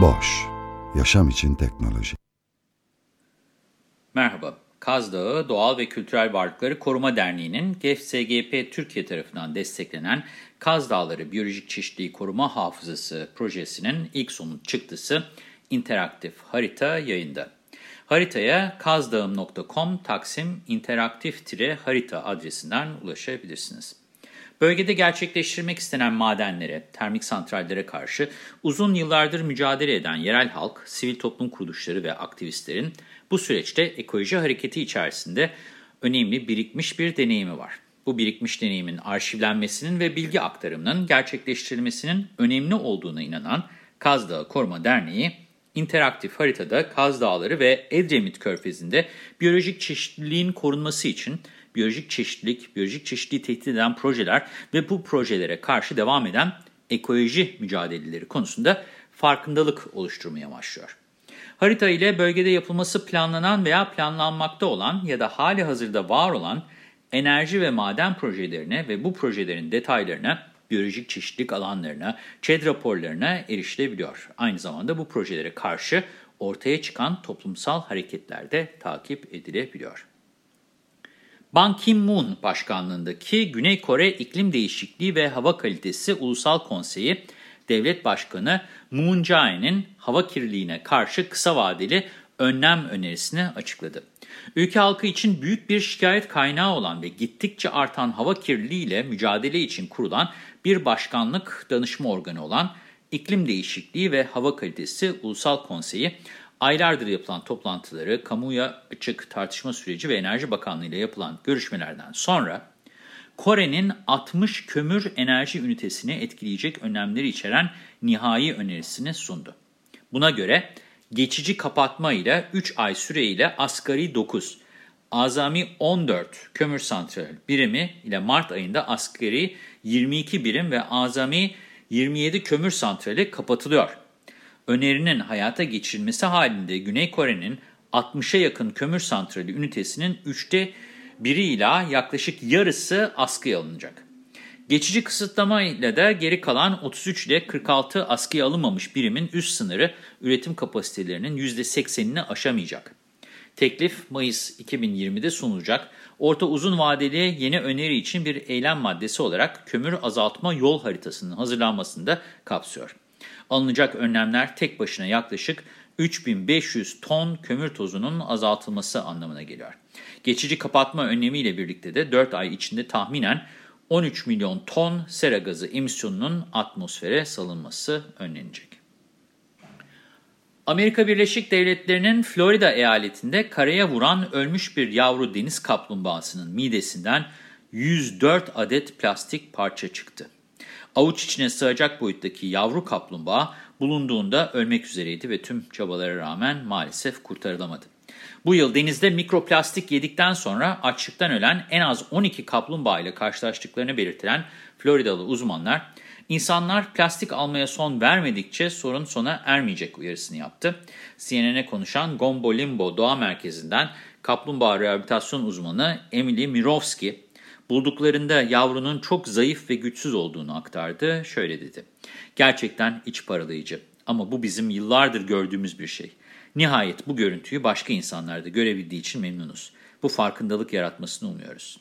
Boş, yaşam için teknoloji. Merhaba, Kaz Dağı Doğal ve Kültürel Varlıkları Koruma Derneği'nin GEFSGP Türkiye tarafından desteklenen Kaz Dağları Biyolojik Çeşitliliği Koruma Hafızası projesinin ilk sonuç çıktısı interaktif harita yayında. Haritaya kazdağım.com taksim interaktif-harita adresinden ulaşabilirsiniz. Bölgede gerçekleştirmek istenen madenlere, termik santrallere karşı uzun yıllardır mücadele eden yerel halk, sivil toplum kuruluşları ve aktivistlerin bu süreçte ekoloji hareketi içerisinde önemli birikmiş bir deneyimi var. Bu birikmiş deneyimin arşivlenmesinin ve bilgi aktarımının gerçekleştirilmesinin önemli olduğuna inanan Kaz Dağı Koruma Derneği, interaktif haritada Kaz Dağları ve Edremit Körfezi'nde biyolojik çeşitliliğin korunması için biyolojik çeşitlilik, biyolojik çeşitliliği tehdit eden projeler ve bu projelere karşı devam eden ekoloji mücadeleleri konusunda farkındalık oluşturmaya başlıyor. Harita ile bölgede yapılması planlanan veya planlanmakta olan ya da hali hazırda var olan enerji ve maden projelerine ve bu projelerin detaylarına, biyolojik çeşitlilik alanlarına, ÇED raporlarına erişilebiliyor. Aynı zamanda bu projelere karşı ortaya çıkan toplumsal hareketler de takip edilebiliyor. Ban Ki-moon başkanlığındaki Güney Kore İklim Değişikliği ve Hava Kalitesi Ulusal Konseyi, Devlet Başkanı Moon Jae-in'in hava kirliliğine karşı kısa vadeli önlem önerisini açıkladı. Ülke halkı için büyük bir şikayet kaynağı olan ve gittikçe artan hava kirliliği ile mücadele için kurulan bir başkanlık danışma organı olan İklim Değişikliği ve Hava Kalitesi Ulusal Konseyi, aylardır yapılan toplantıları, kamuya açık tartışma süreci ve Enerji Bakanlığı ile yapılan görüşmelerden sonra Kore'nin 60 kömür enerji ünitesini etkileyecek önlemleri içeren nihai önerisini sundu. Buna göre geçici kapatma ile 3 ay süreyle asgari 9, azami 14 kömür santral birimi ile Mart ayında asgari 22 birim ve azami 27 kömür santrali kapatılıyor. Önerinin hayata geçirilmesi halinde Güney Kore'nin 60'a yakın kömür santrali ünitesinin 3'te biriyle yaklaşık yarısı askıya alınacak. Geçici kısıtlama ile de geri kalan 33 ile 46 askıya alınmamış birimin üst sınırı üretim kapasitelerinin %80'ini aşamayacak. Teklif Mayıs 2020'de sunulacak. Orta uzun vadeli yeni öneri için bir eylem maddesi olarak kömür azaltma yol haritasının hazırlanmasını da kapsıyor. Alınacak önlemler tek başına yaklaşık 3500 ton kömür tozunun azaltılması anlamına geliyor. Geçici kapatma önlemiyle birlikte de 4 ay içinde tahminen 13 milyon ton sera gazı emisyonunun atmosfere salınması önlenecek. Amerika Birleşik Devletleri'nin Florida eyaletinde karaya vuran ölmüş bir yavru deniz kaplumbağasının midesinden 104 adet plastik parça çıktı. Avuç içine sığacak boyuttaki yavru kaplumbağa bulunduğunda ölmek üzereydi ve tüm çabalara rağmen maalesef kurtarılamadı. Bu yıl denizde mikroplastik yedikten sonra açlıktan ölen en az 12 kaplumbağa ile karşılaştıklarını belirtilen Floridalı uzmanlar, insanlar plastik almaya son vermedikçe sorun sona ermeyecek uyarısını yaptı. CNN'e konuşan Gombo Limbo Doğa Merkezi'nden kaplumbağa rehabilitasyon uzmanı Emily Mirovski, bulduklarında yavrunun çok zayıf ve güçsüz olduğunu aktardı. Şöyle dedi, gerçekten iç paralayıcı ama bu bizim yıllardır gördüğümüz bir şey. Nihayet bu görüntüyü başka insanlar da görebildiği için memnunuz. Bu farkındalık yaratmasını umuyoruz.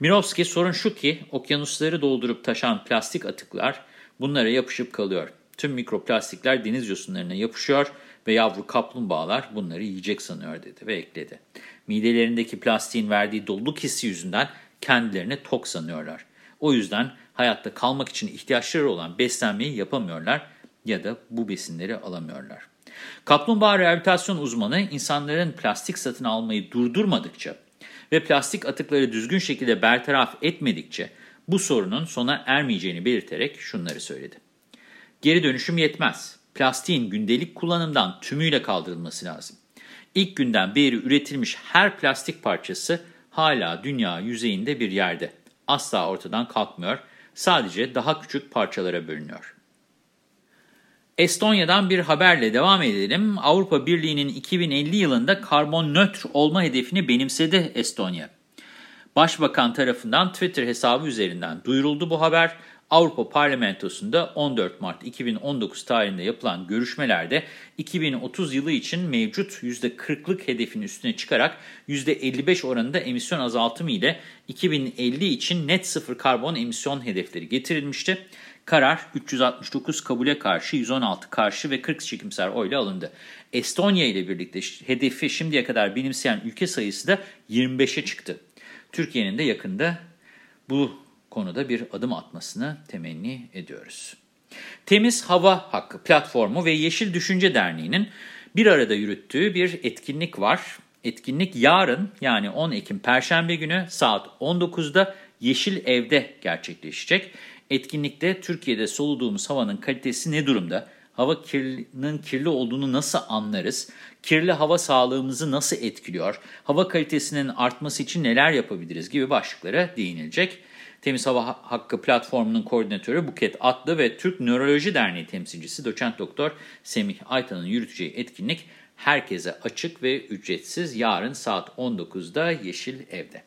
Mirovski sorun şu ki okyanusları doldurup taşan plastik atıklar bunlara yapışıp kalıyor. Tüm mikroplastikler deniz yosunlarına yapışıyor ve yavru kaplumbağalar bunları yiyecek sanıyor dedi ve ekledi. Midelerindeki plastiğin verdiği doluluk hissi yüzünden kendilerini tok sanıyorlar. O yüzden hayatta kalmak için ihtiyaçları olan beslenmeyi yapamıyorlar ya da bu besinleri alamıyorlar. Kaplumbağa rehabilitasyon uzmanı insanların plastik satın almayı durdurmadıkça ve plastik atıkları düzgün şekilde bertaraf etmedikçe bu sorunun sona ermeyeceğini belirterek şunları söyledi. Geri dönüşüm yetmez. Plastiğin gündelik kullanımdan tümüyle kaldırılması lazım. İlk günden beri üretilmiş her plastik parçası hala dünya yüzeyinde bir yerde. Asla ortadan kalkmıyor, sadece daha küçük parçalara bölünüyor. Estonya'dan bir haberle devam edelim. Avrupa Birliği'nin 2050 yılında karbon nötr olma hedefini benimsedi Estonya. Başbakan tarafından Twitter hesabı üzerinden duyuruldu bu haber. Avrupa Parlamentosu'nda 14 Mart 2019 tarihinde yapılan görüşmelerde 2030 yılı için mevcut %40'lık hedefin üstüne çıkarak %55 oranında emisyon azaltımı ile 2050 için net sıfır karbon emisyon hedefleri getirilmişti. Karar 369 kabule karşı, 116 karşı ve 40 çekimser oyla alındı. Estonya ile birlikte hedefi şimdiye kadar benimseyen ülke sayısı da 25'e çıktı. Türkiye'nin de yakında bu konuda bir adım atmasını temenni ediyoruz. Temiz Hava Hakkı Platformu ve Yeşil Düşünce Derneği'nin bir arada yürüttüğü bir etkinlik var. Etkinlik yarın yani 10 Ekim Perşembe günü saat 19'da Yeşil Ev'de gerçekleşecek. Etkinlikte Türkiye'de soluduğumuz havanın kalitesi ne durumda? Hava kirlinin kirli olduğunu nasıl anlarız? Kirli hava sağlığımızı nasıl etkiliyor? Hava kalitesinin artması için neler yapabiliriz gibi başlıklara değinilecek. Temiz Hava Hakkı platformunun koordinatörü Buket Atlı ve Türk Nöroloji Derneği temsilcisi doçent doktor Semih Aytan'ın yürüteceği etkinlik herkese açık ve ücretsiz yarın saat 19'da Yeşil Ev'de.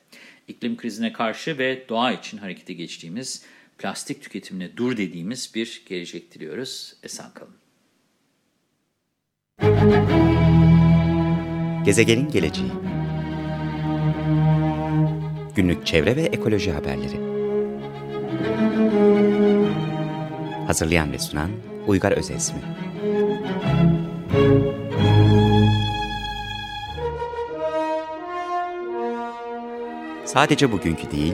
İklim krizine karşı ve doğa için harekete geçtiğimiz, plastik tüketimine dur dediğimiz bir gelecek diliyoruz. Esen kalın. Gezegenin geleceği Günlük çevre ve ekoloji haberleri Hazırlayan ve sunan Uygar Özesmi Sadece bugünkü değil,